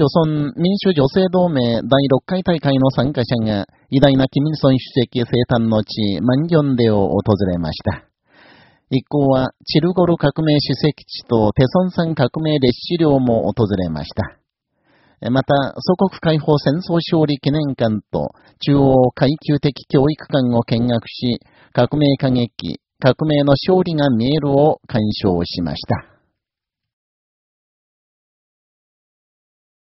朝鮮民主女性同盟第6回大会の参加者が、偉大なキムルソン主席生誕の地、マンギョンデを訪れました。一行は、チルゴル革命主席地とテソン山革命列史料も訪れました。また、祖国解放戦争勝利記念館と中央階級的教育館を見学し、革命歌劇、革命の勝利が見えるを鑑賞しました。